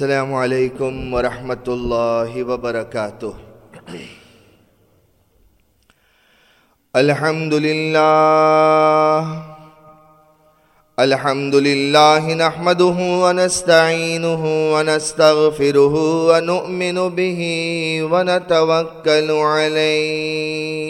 السلام علیکم ورحمۃ اللہ وبرکاتہ۔ الحمد للہ الحمد لله نحمده ونستعينه ونستغفره ونؤمن به ونتوكل عليه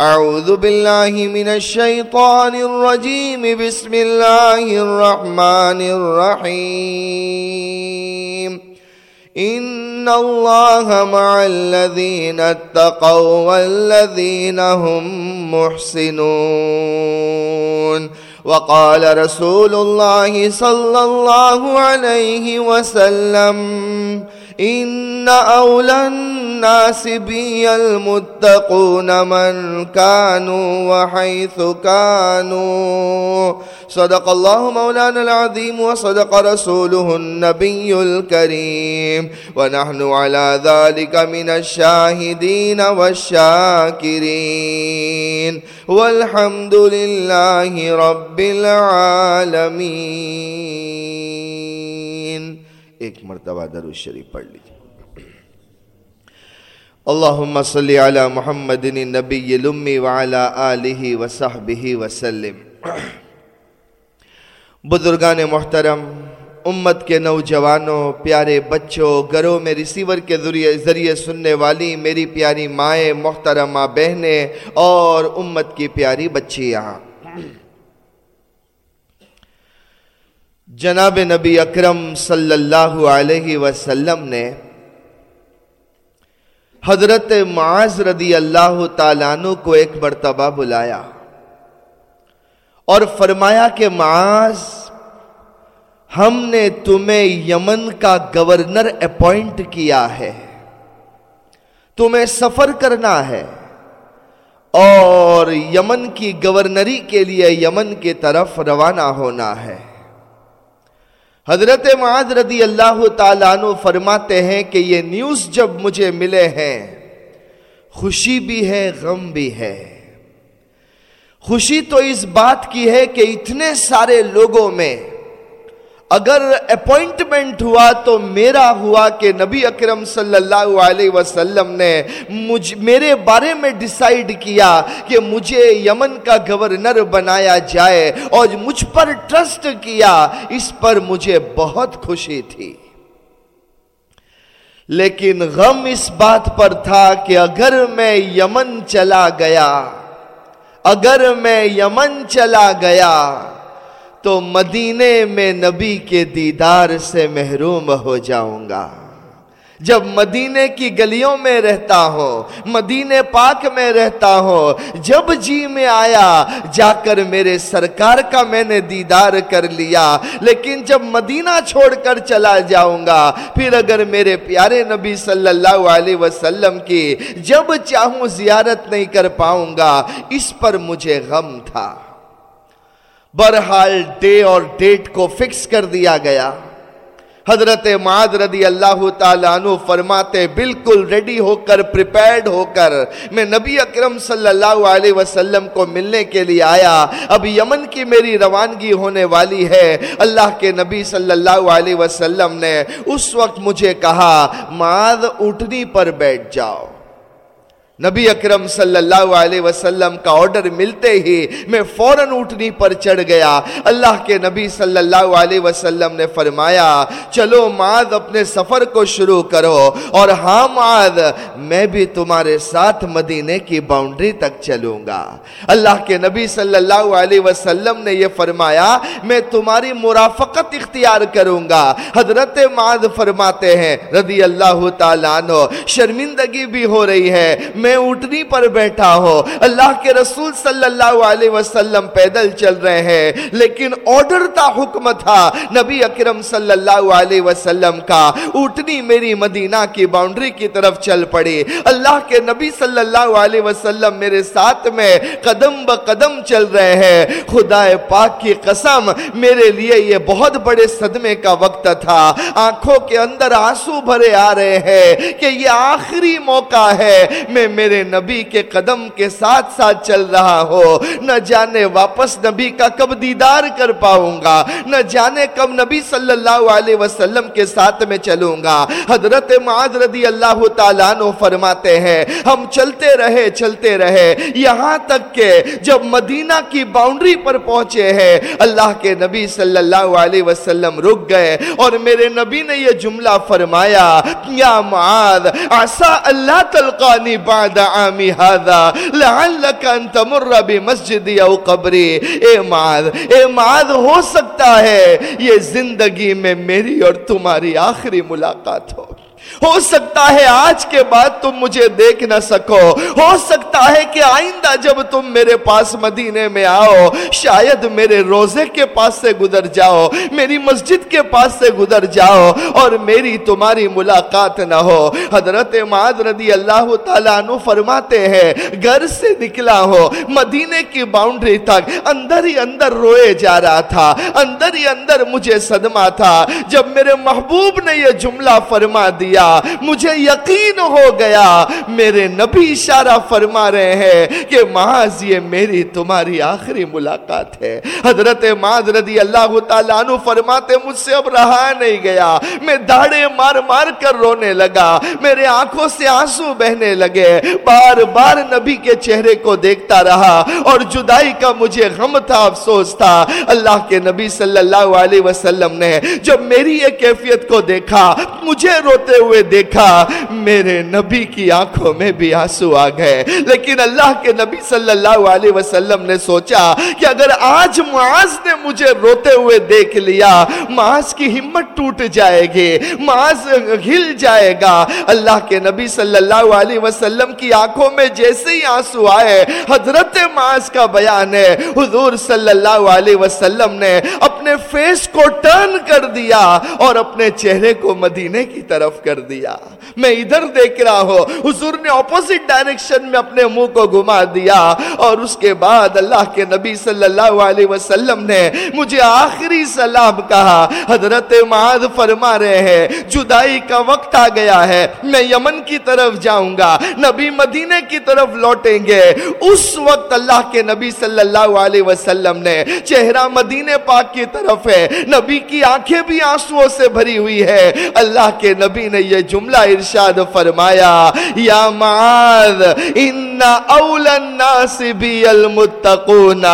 أعوذ بالله من الشيطان الرجيم. بسم الله الرحمن الرحيم. إن الله مع الذين اتقوا والذين هم محسنون. وقال رسول الله صلى الله عليه وسلم إن أولى الناس بي المتقون من كانوا وحيث كانوا. صدق الله مولانا العظيم وصدق رسوله النبي الكريم. ونحن على ذلك من الشاهدين والشاكرين. والحمد لله رب العالمين. ایک مرتبہ درود شریف پڑھ لیجیے اللہم صلی علی محمد النبی الامی وعلی آلہ وصحبہ وسلم۔ بزرگان محترم، امت کے نوجوانوں، پیارے بچوں، گھروں میں ریسیور کے ذریعے سننے والی میری پیاری مائیں، محترمہ بہنیں اور امت کی پیاری بچیاں۔ جناب نبی اکرم صلی اللہ علیہ وسلم نے حضرت معاذ رضی اللہ تعالیٰ عنہ کو ایک مرتبہ بلایا اور فرمایا کہ معاذ، ہم نے تمہیں یمن کا گورنر اپوائنٹ کیا ہے، تمہیں سفر کرنا ہے اور یمن کی گورنری کے لیے یمن کی طرف روانہ ہونا ہے۔ حضرت معاذ رضی اللہ تعالیٰ عنہ فرماتے ہیں کہ یہ نیوز جب مجھے ملے ہیں، خوشی بھی ہے، غم بھی ہے۔ خوشی تو اس بات کی ہے کہ اتنے سارے لوگوں میں اگر اپوائنٹمنٹ ہوا تو میرا ہوا کہ نبی اکرم صلی اللہ علیہ وسلم نے مجھ میرے بارے میں ڈیسائیڈ کیا کہ مجھے یمن کا گورنر بنایا جائے اور مجھ پر ٹرسٹ کیا، اس پر مجھے بہت خوشی تھی۔ لیکن غم اس بات پر تھا کہ اگر میں یمن چلا گیا، اگر میں یمن چلا گیا تو مدینے میں نبی کے دیدار سے محروم ہو جاؤں گا۔ جب مدینے کی گلیوں میں رہتا ہوں، مدینے پاک میں رہتا ہوں، جب جی میں آیا، جا کر میرے سرکار کا میں نے دیدار کر لیا۔ لیکن جب مدینہ چھوڑ کر چلا جاؤں گا، پھر اگر میرے پیارے نبی صلی اللہ علیہ وسلم کی جب چاہوں زیارت نہیں کر پاؤں گا، اس پر مجھے غم تھا۔ برحال ڈے اور ڈیٹ کو فکس کر دیا گیا۔ حضرت معاد رضی اللہ تعالیٰ عنہ فرماتے، بالکل ریڈی ہو کر پریپیرڈ ہو کر میں نبی اکرم صلی اللہ علیہ وسلم کو ملنے کے لیے آیا۔ اب یمن کی میری روانگی ہونے والی ہے۔ اللہ کے نبی صلی اللہ علیہ وسلم نے اس وقت مجھے کہا معاد اٹھنی پر بیٹھ جاؤ۔ نبی اکرم صلی اللہ علیہ وسلم کا آرڈر ملتے ہی میں فوراً اٹھنی پر چڑھ گیا۔ اللہ کے نبی صلی اللہ علیہ وسلم نے فرمایا، چلو معاذ اپنے سفر کو شروع کرو۔ اور ہاں معاذ، میں بھی تمہارے ساتھ مدینے کی باؤنڈری تک چلوں گا۔ اللہ کے نبی صلی اللہ علیہ وسلم نے یہ فرمایا، میں تمہاری مرافقت اختیار کروں گا۔ حضرت معاذ فرماتے ہیں، رضی اللہ تعالیٰ عنہ، شرمندگی بھی ہو رہی ہے۔ میں اٹھنی پر بیٹھا ہو۔ اللہ کے رسول صلی اللہ علیہ وسلم پیدل چل رہے ہیں۔ لیکن آرڈر تا حکم تھا نبی اکرم صلی اللہ علیہ وسلم کا۔ اٹھنی میری مدینہ کی باؤنڈری کی طرف چل پڑی۔ اللہ کے نبی صلی اللہ علیہ وسلم میرے ساتھ میں قدم با قدم چل رہے ہیں۔ خدا پاک کی قسم، میرے لیے یہ بہت بڑے صدمے کا وقت تھا۔ آنکھوں کے اندر آنسو بھرے آ رہے ہیں کہ یہ آخری موقع ہے۔ میں میرے نبی کے قدم کے ساتھ ساتھ چل رہا ہو۔ نہ جانے واپس نبی کا کب دیدار کر پاؤں گا۔ نہ جانے کب نبی صلی اللہ علیہ وسلم کے ساتھ میں چلوں گا۔ حضرت معاذ رضی اللہ تعالیٰ عنہ فرماتے ہیں، ہم چلتے رہے چلتے رہے۔ یہاں تک کہ جب مدینہ کی باؤنڈری پر پہنچے ہیں، اللہ کے نبی صلی اللہ علیہ وسلم رک گئے۔ اور میرے نبی نے یہ جملہ فرمایا، یا معاذ عسا اللہ تلقانی بعد بعد عامی هذا لعلك ان تمر بمسجد او قبری اے معاذ اے معاذ، ہو سکتا ہے یہ زندگی میں میری اور تمہاری آخری ملاقات ہو ہو سکتا ہے آج کے بعد تم مجھے دیکھ نہ سکو۔ ہو سکتا ہے کہ آئندہ جب تم میرے پاس مدینے میں آؤ، شاید میرے روزے کے پاس سے گزر جاؤ، میری مسجد کے پاس سے گزر جاؤ اور میری تمہاری ملاقات نہ ہو۔ حضرت معاذ رضی اللہ تعالیٰ عنہ فرماتے ہیں، گھر سے نکلا ہو، مدینے کی باؤنڈری تک اندر ہی اندر روئے جا رہا تھا، اندر ہی اندر مجھے صدمہ تھا۔ جب میرے محبوب نے یہ جملہ فرما دیا مجھے یقین ہو گیا۔ میرے نبی اشارہ فرما رہے ہیں کہ محض یہ میری تمہاری آخری ملاقات ہے۔ حضرت معاذ رضی اللہ تعالیٰ عنہ فرماتے، مجھ سے اب رہا نہیں گیا۔ میں داڑے مار مار کر رونے لگا۔ میرے آنکھوں سے آنسو بہنے لگے۔ بار بار نبی کے چہرے کو دیکھتا رہا اور جدائی کا مجھے غم تھا، افسوس تھا۔ اللہ کے نبی صلی اللہ علیہ وسلم نے جب میری یہ کیفیت کو دیکھا، مجھے روتے ہوئے دیکھا، میرے نبی کی آنکھوں میں بھی آنسو آ گئے۔ لیکن اللہ کے نبی صلی اللہ علیہ وسلم نے سوچا کہ اگر آج معاذ نے مجھے روتے ہوئے دیکھ لیا، معاذ کی ہمت ٹوٹ جائے گی، معاذ ہل جائے گا۔ اللہ کے نبی صلی اللہ علیہ وسلم کی آنکھوں میں جیسے ہی آنسو آئے، حضرت معاذ کا بیان ہے۔ حضور صلی اللہ علیہ وسلم نے اپنے فیس کو ٹرن کر دیا اور اپنے چہرے کو مدینے کی طرف کر دیا۔ میں ادھر دیکھ رہا ہوں۔ حضور نے اپوزٹ ڈائریکشن میں اپنے منہ کو گھما دیا۔ اور اس کے بعد اللہ کے نبی صلی اللہ علیہ وسلم نے مجھے آخری سلام کہا۔ حضرت معاذ فرما رہے ہیں، جدائی کا وقت آ گیا ہے، میں یمن کی طرف جاؤں گا۔ نبی مدینے کی طرف لوٹیں گے۔ اس وقت اللہ کے نبی صلی اللہ علیہ وسلم نے چہرہ مدینے پاک کی طرف ہے۔ نبی کی آنکھیں بھی آنسووں سے بھری ہوئی ہے اللہ کے نبی نے یہ جملہ ارشاد فرمایا یا معاذ ان اول الناس بی المتقون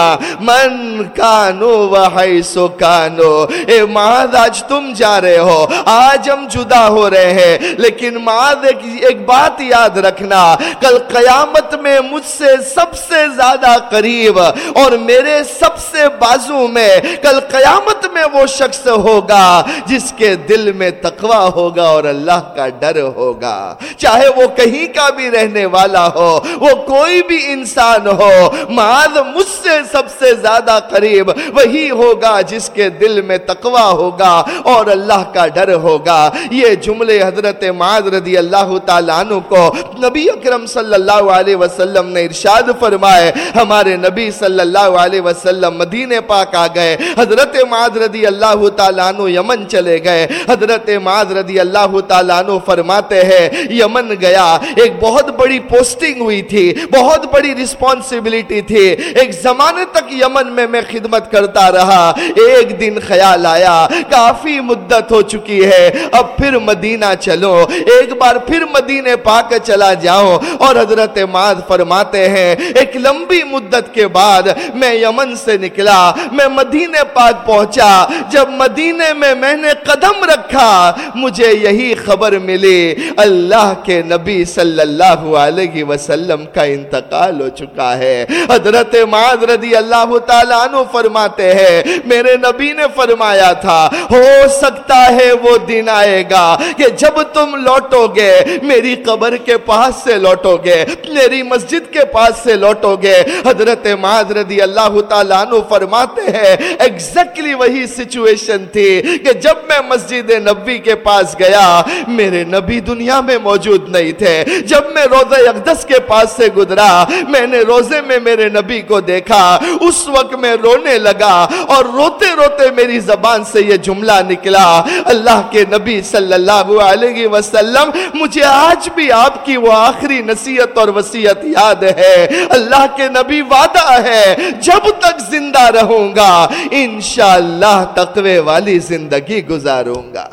من کانو وحیث کانو اے معاذ آج تم جا رہے ہو آج ہم جدا ہو رہے ہیں لیکن معاذ ایک, ایک بات یاد رکھنا کل قیامت میں مجھ سے سب سے زیادہ قریب اور میرے سب سے بازو میں کل قیامت میں وہ شخص ہوگا جس کے دل میں تقوی ہوگا اور اللہ اللہ کا ڈر ہوگا۔ چاہے وہ کہیں کا بھی رہنے والا ہو، وہ کوئی بھی انسان ہو معاذ مجھ سے سب سے زیادہ قریب وہی ہوگا جس کے دل میں تقوی ہوگا اور اللہ کا ڈر ہوگا۔ یہ جملے حضرت معاذ رضی اللہ تعالیٰ عنہ کو نبی اکرم صلی اللہ علیہ وسلم نے ارشاد فرمائے۔ ہمارے نبی صلی اللہ علیہ وسلم مدینہ پاک آ گئے۔ حضرت معاذ رضی اللہ تعالیٰ عنہ یمن چلے گئے۔ حضرت معاذ رضی اللہ تعالیٰ عنہ فرماتے ہیں، یمن گیا، ایک بہت بڑی پوسٹنگ ہوئی تھی، بہت بڑی رسپانسبلٹی تھی۔ ایک زمانے تک یمن میں میں خدمت کرتا رہا۔ ایک دن خیال آیا، کافی مدت ہو چکی ہے۔ اب پھر مدینہ چلو، ایک بار پھر مدینے پا کے چلا جاؤ اور حضرت ماد فرماتے ہیں، ایک لمبی مدت کے بعد میں یمن سے نکلا، میں مدینے پاک پہنچا۔ جب مدینے میں میں نے قدم رکھا، مجھے یہی خبر ملی اللہ کے نبی صلی اللہ علیہ وسلم کا انتقال ہو چکا ہے۔ حضرت معاذ رضی اللہ تعالیٰ عنہ فرماتے ہیں، میرے نبی نے فرمایا تھا، ہو سکتا ہے وہ دن آئے گا کہ جب تم لوٹو گے میری قبر کے پاس سے لوٹو گے میری مسجد کے پاس سے لوٹو گے حضرت معاذ رضی اللہ تعالیٰ عنہ فرماتے ہیں ایگزیکٹلی وہی سچویشن تھی کہ جب میں مسجد نبی کے پاس گیا میرے نبی دنیا میں موجود نہیں تھے۔ جب میں روزہ اقدس کے پاس سے گزرا، میں نے روزے میں میرے نبی کو دیکھا۔ اس وقت میں رونے لگا اور روتے روتے میری زبان سے یہ جملہ نکلا۔ اللہ کے نبی صلی اللہ علیہ وسلم، مجھے آج بھی آپ کی وہ آخری نصیحت اور وسیعت یاد ہے۔ اللہ کے نبی وعدہ ہے، جب تک زندہ رہوں گا، انشاءاللہ تقوی والی زندگی گزاروں گا۔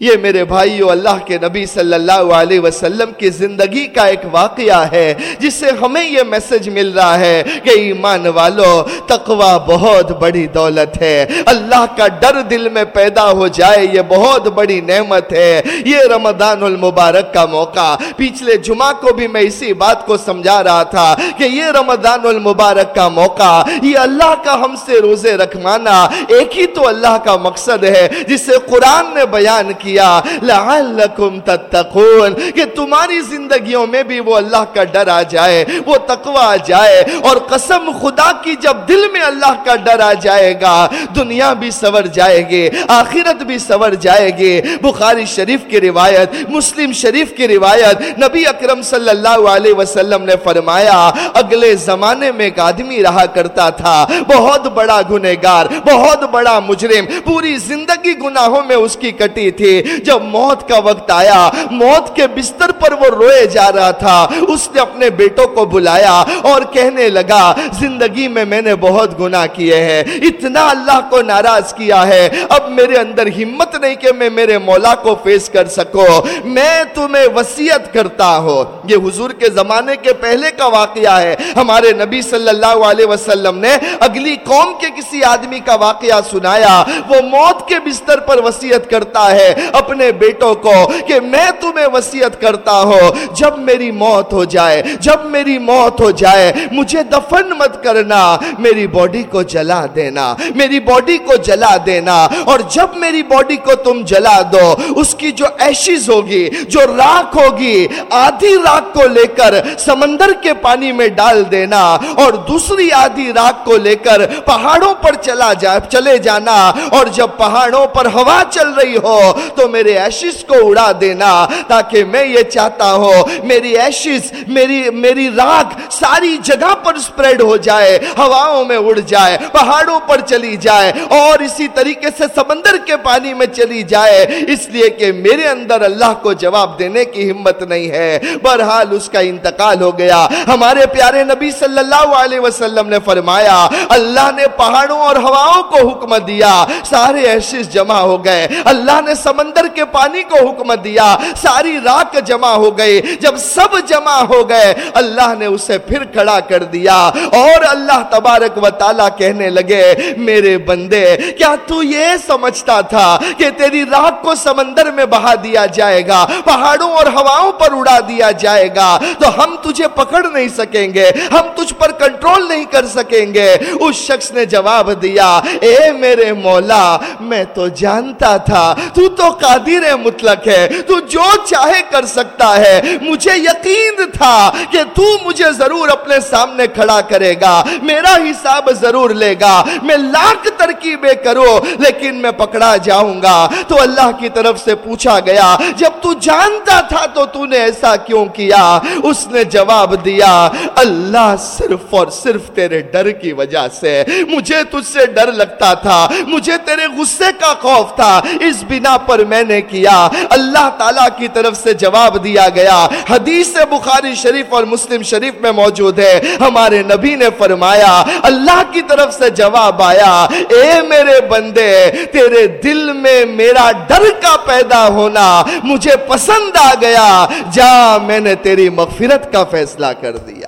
یہ میرے بھائیو، اللہ کے نبی صلی اللہ علیہ وسلم کی زندگی کا ایک واقعہ ہے، جس سے ہمیں یہ میسج مل رہا ہے کہ ایمان والو، تقوی بہت بڑی دولت ہے۔ اللہ کا ڈر دل میں پیدا ہو جائے، یہ بہت بڑی نعمت ہے۔ یہ رمضان المبارک کا موقع۔ پچھلے جمعہ کو بھی میں اسی بات کو سمجھا رہا تھا کہ یہ رمضان المبارک کا موقع، یہ اللہ کا ہم سے روزے رکھمانا، ایک ہی تو اللہ کا مقصد ہے، جسے قرآن نے بیان کیا کیا، لعلکم تتقون، کہ تمہاری زندگیوں میں بھی وہ اللہ کا ڈر آ جائے، وہ تقوی آ جائے، اور قسم خدا کی جب دل میں اللہ کا ڈر آ جائے گا، دنیا بھی سور جائے گی، آخرت بھی سور جائے گی۔ بخاری شریف کی روایت، مسلم شریف کی روایت، نبی اکرم صلی اللہ علیہ وسلم نے فرمایا، اگلے زمانے میں ایک آدمی رہا کرتا تھا، بہت بڑا گنہگار، بہت بڑا مجرم، پوری زندگی گناہوں میں اس کی کٹی تھی۔ جب موت کا وقت آیا، موت کے بستر پر وہ روئے جا رہا تھا۔ اس نے اپنے بیٹوں کو بلایا اور کہنے لگا، زندگی میں میں نے بہت گناہ کیے ہیں، اتنا اللہ کو ناراض کیا ہے۔ اب میرے اندر ہمت نہیں کہ میں میرے مولا کو فیس کر سکو میں تمہیں وسیعت کرتا ہوں۔ یہ حضور کے زمانے کے پہلے کا واقعہ ہے۔ ہمارے نبی صلی اللہ علیہ وسلم نے اگلی قوم کے کسی آدمی کا واقعہ سنایا۔ وہ موت کے بستر پر وسیعت کرتا ہے۔ اپنے بیٹوں کو کہ میں تمہیں وسیعت کرتا ہوں، جب میری موت ہو جائے، جب میری موت ہو جائے، مجھے دفن مت کرنا، میری باڈی کو جلا دینا، میری باڈی کو جلا دینا۔ اور جب میری باڈی کو تم جلا دو، اس کی جو ایشیز ہوگی، جو راک ہوگی، آدھی راک کو لے کر سمندر کے پانی میں ڈال دینا، اور دوسری آدھی راک کو لے کر پہاڑوں پر چلا جا، چلے جانا۔ اور جب پہاڑوں پر ہوا چل رہی ہو تو میرے ایشز کو اڑا دینا تاکہ میں یہ چاہتا ہوں۔ میری ایشز میری میری راک ساری جگہ پر سپریڈ ہو جائے ہواوں میں اڑ جائے، پہاڑوں پر چلی جائے اور اسی طریقے سے سمندر کے پانی میں چلی جائے۔ اس لیے کہ میرے اندر اللہ کو جواب دینے کی ہمت نہیں ہے۔ بہرحال اس کا انتقال ہو گیا۔ ہمارے پیارے نبی صلی اللہ علیہ وسلم نے فرمایا، اللہ نے پہاڑوں اور ہواوں کو حکم دیا۔ سارے ایشز جمع ہو گئے۔ اللہ نے سمندر سمندر کے پانی کو حکم دیا، ساری راک جمع ہو گئے جب سب جمع ہو گئے، اللہ نے اسے پھر کھڑا کر دیا۔ اور اللہ تبارک و تعالیٰ کہنے لگے، میرے بندے، کیا تو یہ سمجھتا تھا کہ تیری راک کو سمندر میں بہا دیا جائے گا، پہاڑوں اور ہواوں پر اڑا دیا جائے گا؟ تو ہم تجھے پکڑ نہیں سکیں گے، ہم تجھ پر کنٹرول نہیں کر سکیں گے۔ اس شخص نے جواب دیا، اے میرے مولا، میں تو جانتا تھا، تو تو قادر مطلق ہے، تو جو چاہے کر سکتا ہے۔ مجھے یقین تھا کہ تو مجھے ضرور اپنے سامنے کھڑا کرے گا، میرا حساب ضرور لے گا۔ میں لاکھ ترکیبیں کرو لیکن میں پکڑا جاؤں گا۔ تو اللہ کی طرف سے پوچھا گیا، جب تو جانتا تھا تو تو نے ایسا کیوں کیا؟ اس نے جواب دیا، اللہ صرف اور صرف تیرے ڈر کی وجہ سے۔ مجھے تجھ سے ڈر لگتا تھا، مجھے تیرے غصے کا خوف تھا۔ اس بنا پر میں نے کیا، اللہ تعالیٰ کی طرف سے جواب دیا گیا۔ حدیث بخاری شریف اور مسلم شریف میں موجود ہے۔ ہمارے نبی نے فرمایا، اللہ کی طرف سے جواب آیا، اے میرے بندے، تیرے دل میں میرا ڈر کا پیدا ہونا مجھے پسند آ گیا۔ جا، میں نے تیری مغفرت کا فیصلہ کر دیا۔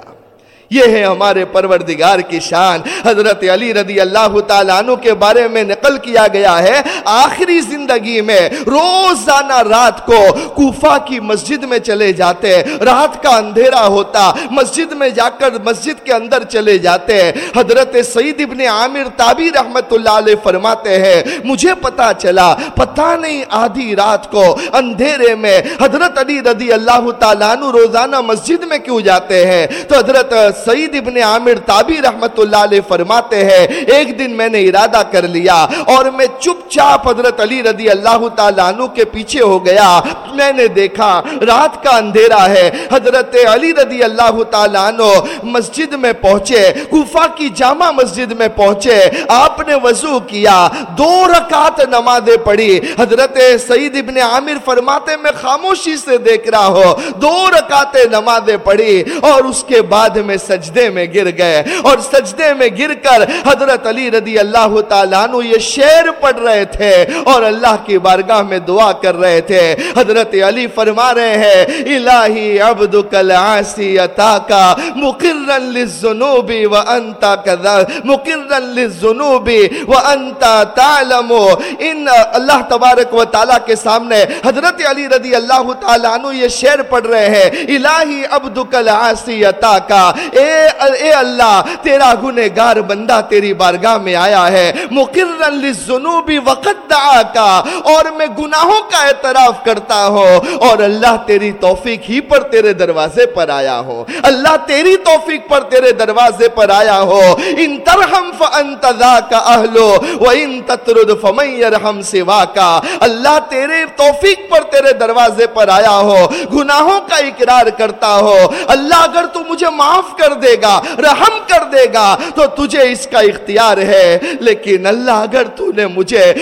یہ ہے ہمارے پروردگار کی شان۔ حضرت علی رضی اللہ تعالیٰ عنہ کے بارے میں نقل کیا گیا ہے، آخری زندگی میں روزانہ رات کو کوفہ کی مسجد میں چلے جاتے، رات کا اندھیرا ہوتا، مسجد میں جا کر مسجد کے اندر چلے جاتے۔ حضرت سعید ابن عامر تابی رحمت اللہ علیہ فرماتے ہیں، مجھے پتا چلا پتا نہیں آدھی رات کو اندھیرے میں حضرت علی رضی اللہ تعالیٰ عنہ روزانہ مسجد میں کیوں جاتے ہیں۔ تو حضرت سعید ابن عامر تابی رحمت اللہ علیہ فرماتے ہیں، ایک دن میں نے ارادہ کر لیا اور میں چپ چاپ حضرت علی رضی اللہ تعالیٰ عنہ کے پیچھے ہو گیا۔ میں نے دیکھا، رات کا اندھیرا ہے۔ حضرت علی رضی اللہ تعالیٰ عنہ مسجد میں پہنچے، کوفہ کی جامع مسجد میں پہنچے۔ آپ نے وضو کیا، دو رکعت نمازیں پڑھی۔ حضرت سعید ابن عامر فرماتے، میں خاموشی سے دیکھ رہا ہوں۔ دو رکعت نمازیں پڑھی اور اس کے بعد میں سجدے میں گر گئے اور سجدے میں گر کر حضرت علی رضی اللہ تعالیٰ عنہ یہ شعر پڑھ رہے تھے اور اللہ کی بارگاہ میں دعا کر رہے تھے۔ حضرت علی فرما رہے ہیں، الہی عبدک العاسی اتاکا مقرن للزنوب وانتا کذا مقرن للزنوب وانتا تعلم۔ ان اللہ تبارک و تعالیٰ کے سامنے حضرت علی رضی اللہ تعالیٰ عنہ یہ شعر پڑھ رہے ہیں، الہی عبدک العاسی اتاکا اے اے اللہ، تیرا گنہگار بندہ تیری بارگاہ میں آیا ہے۔ مقرن للذنوب وقت دعا کا اور میں گناہوں کا اعتراف کرتا ہوں۔ اور اللہ تیری توفیق ہی پر تیرے دروازے پر آیا ہو۔ اللہ تیری توفیق پر تیرے دروازے پر آیا ہو۔ ان ترحم فانت ذاک اہلو و ان تطرد فمن یرحم سوا کا اللہ تیرے توفیق پر تیرے دروازے پر آیا ہو۔ گناہوں کا اقرار کرتا ہو۔ اللہ، اگر تو مجھے معاف کر دے گا، رحم کر دے گا، تو تجھے اس کا اختیار ہے۔ لیکن اللہ، اگر تو نے مجھے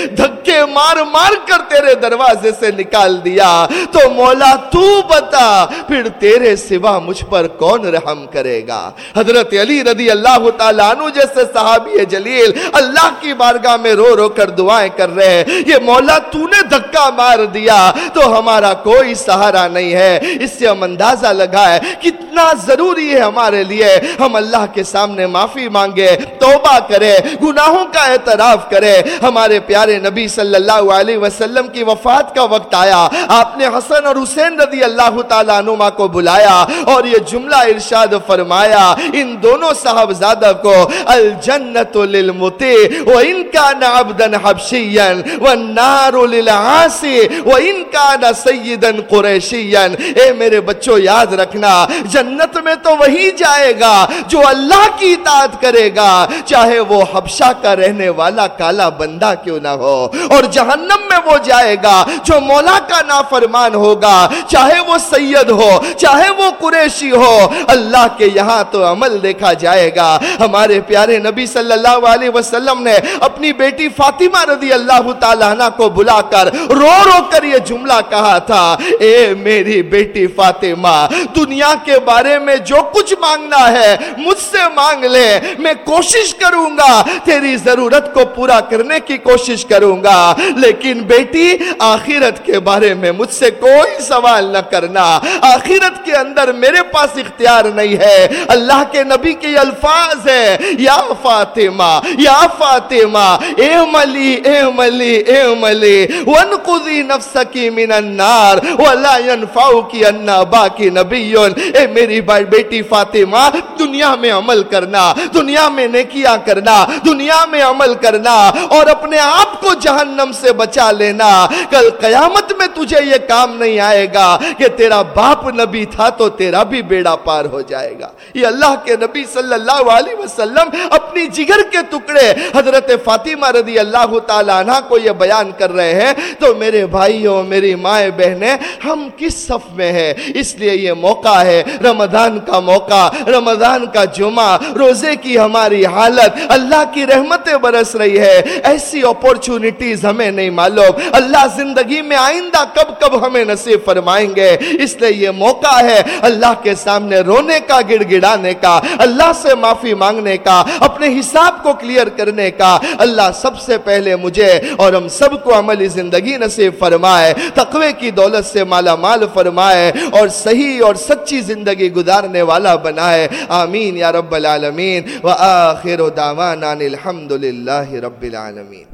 دھکے مار مار کر تیرے دروازے سے نکال دیا۔ تو مولا تو بتا، پھر تیرے سوا مجھ پر کون رحم کرے گا؟ حضرت علی رضی اللہ تعالیٰ عنہ جیسے صحابی جلیل اللہ کی بارگاہ میں رو رو کر دعائیں کر رہے ہیں۔ یہ مولا تو نے دھکا مار دیا۔ تو ہمارا کوئی سہارا نہیں ہے۔ اس سے ہم اندازہ لگائے کتنا ضروری ہے ہمارے لیے۔ ہم اللہ کے سامنے معافی مانگے، توبہ کرے، گناہوں کا اعتراف کرے۔ ہمارے پیارے نبی صلی اللہ علیہ وسلم کی وفات کا وقت آیا۔ آپ نے حسن اور حسین رضی اللہ تعالیٰ عنما کو بلایا اور یہ جملہ ارشاد فرمایا، ان دونوں صاحبزادہ کو الجنت للمتی وان کان عبدا حبشیا والنار للعاصی وان کان سیدا قریشیا۔ اے میرے بچوں، یاد رکھنا، جنت میں تو وہی جائے گا جو اللہ کی اطاعت کرے گا، چاہے وہ حبشہ کا رہنے والا، کالا بندہ کیوں نہ ہو۔ اور جہنم میں وہ جائے گا جو مولا کا نافرمان ہوگا۔ چاہے وہ سید ہو، چاہے وہ قریشی ہو، اللہ کے یہاں تو عمل دیکھا جائے گا۔ ہمارے پیارے نبی صلی اللہ علیہ وسلم نے اپنی بیٹی فاطمہ رضی اللہ تعالیٰ عنہ کو بلا کر رو رو کر یہ جملہ کہا تھا، اے میری بیٹی فاطمہ، دنیا کے بارے میں جو کچھ مانگنا ہے، مجھ سے مانگ لے۔ میں کوشش کروں گا، تیری ضرورت کو پورا کرنے کی کوشش کروں گا۔ لیکن بیٹی، آخرت کے بارے میں مجھ سے کوئی سوال نہ کرنا۔ آخرت کے اندر میرے پاس اختیار نہیں ہے۔ اللہ کے نبی کے الفاظ ہے یا فاطمہ یا فاطمہ، اے ملی اے ملی اے ملی ونقضی نفسکی من النار، ولا ينفعکی انا باقی نبیون۔ اے میری بیٹی فاطمہ، دنیا میں عمل کرنا، دنیا میں نیکیاں کرنا، دنیا میں عمل کرنا اور اپنے آپ کو جہاں جہنم سے بچا لینا۔ کل قیامت میں تجھے یہ کام نہیں آئے گا کہ تیرا باپ نبی تھا تو تیرا بھی بیڑا پار ہو جائے گا۔ یہ اللہ کے نبی صلی اللہ علیہ وسلم اپنی جگر کے ٹکڑے حضرت فاطمہ رضی اللہ تعالیٰ عنہ کو یہ بیان کر رہے ہیں۔ تو میرے بھائیوں، میری مائیں بہنیں، ہم کس صف میں ہیں؟ اس لیے یہ موقع ہے، رمضان کا موقع، رمضان کا جمعہ، روزے کی ہماری حالت۔ اللہ کی رحمتیں برس رہی ہے۔ ایسی اپورچونٹی چیز ہمیں نہیں معلوم۔ اللہ زندگی میں آئندہ کب کب ہمیں نصیب فرمائیں گے۔ اس لیے یہ موقع ہے اللہ کے سامنے رونے کا گڑ گڑانے کا، اللہ سے معافی مانگنے کا، اپنے حساب کو کلیئر کرنے کا۔ اللہ سب سے پہلے مجھے اور ہم سب کو عملی زندگی نصیب فرمائے، تقوی کی دولت سے مالا مال فرمائے اور صحیح اور سچی زندگی گزارنے والا بنائے۔ آمین یا رب العالمین۔ وآخر دعوانا الحمدللہ رب العالمین۔